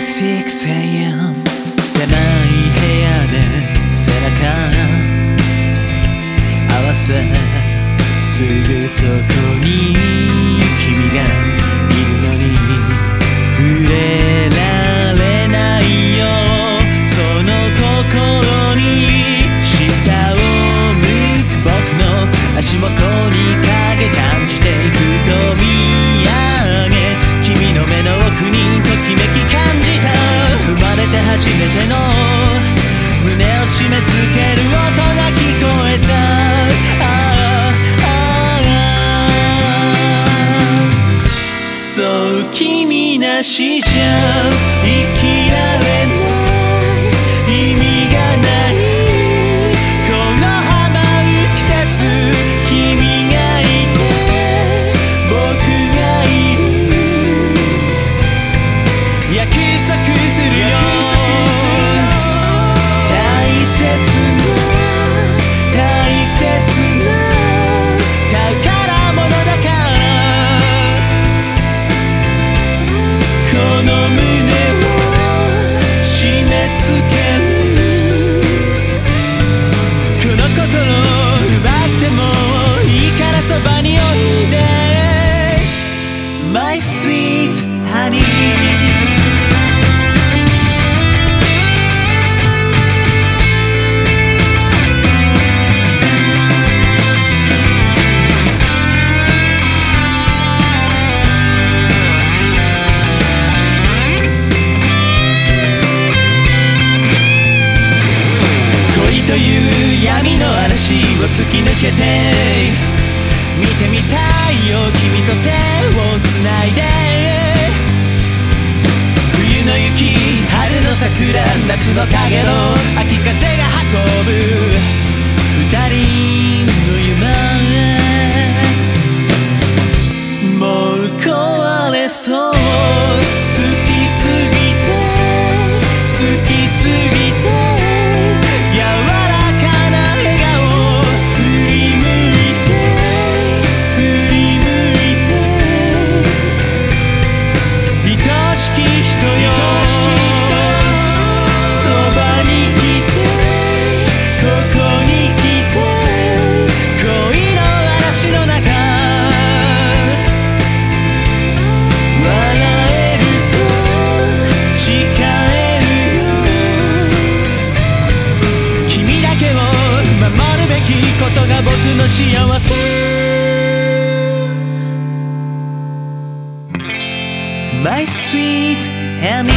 6am 狭い部屋で背中合わせ。すぐそこに。君なしじゃ生きられ突き抜けて幸せ「My sweet enemy」